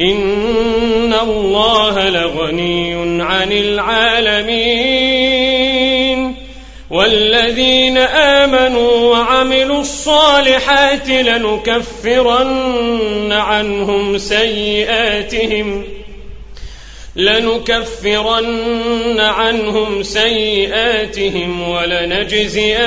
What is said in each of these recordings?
إن الله لغني عن العالمين والذين آمنوا وعملوا الصالحات لنكفرن عنهم سيئاتهم لنكفرن عنهم سيئاتهم ولنجزينهم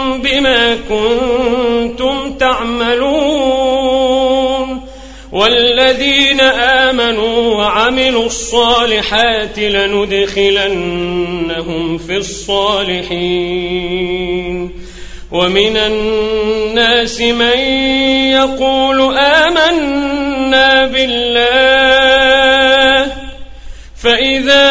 بما كنتم تعملون والذين آمنوا وعملوا الصالحات لندخلنهم في الصالحين ومن الناس من يقول آمنا بالله فإذا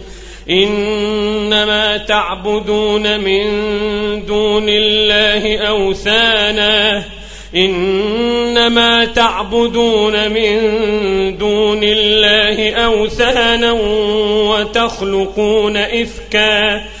إنما تعبدون من دون الله أوثانا. إنما تعبدون من دون الله أوثانا وتخلقون إفكاً.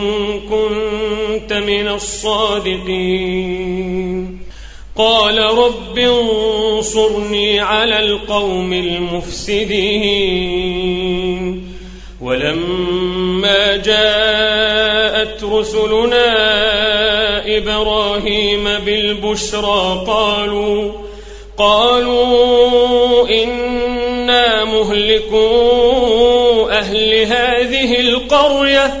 من الصادقين. قال رب انصرني على القوم المفسدين. ولما جاءت رسلنا إبراهيم بالبشرى قالوا قالوا إنا مهلكو أهل هذه القرية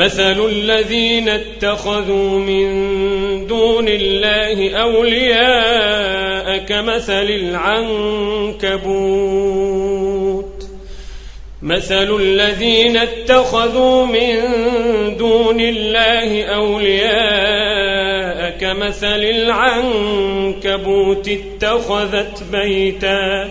مثل الذين اتخذوا من دون الله أولياء كمثل العنكبوت. مثل الذين اتخذوا من دون الله أولياء كمثل العنكبوت. اتخذت بيتا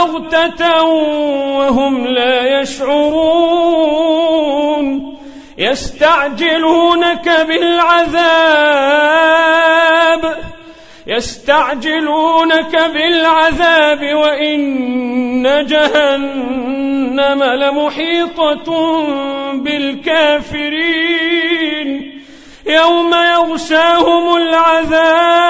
بغتة وهم لا يشعرون. يستعجلونك بالعذاب. يستعجلونك بالعذاب وإن جهنم لمحيطة بالكافرين. يوم يغشاهم العذاب.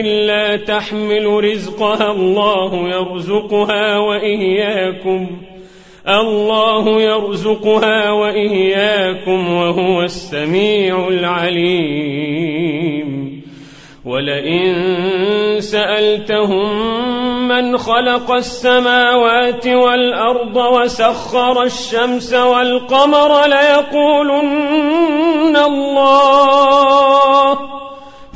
لا تحمل رزقها الله يرزقها وإياكم. الله يرزقها وإياكم وهو السميع العليم. ولئن سألتهم من خلق السماوات والأرض وسخر الشمس والقمر ليقولن الله.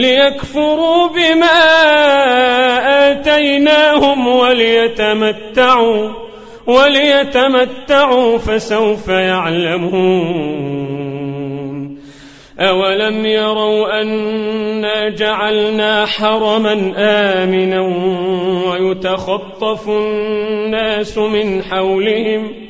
ليكفروا بما آتيناهم وليتمتعوا وليتمتعوا فسوف يعلمون. أولم يروا أنا جعلنا حرما آمنا ويتخطف الناس من حولهم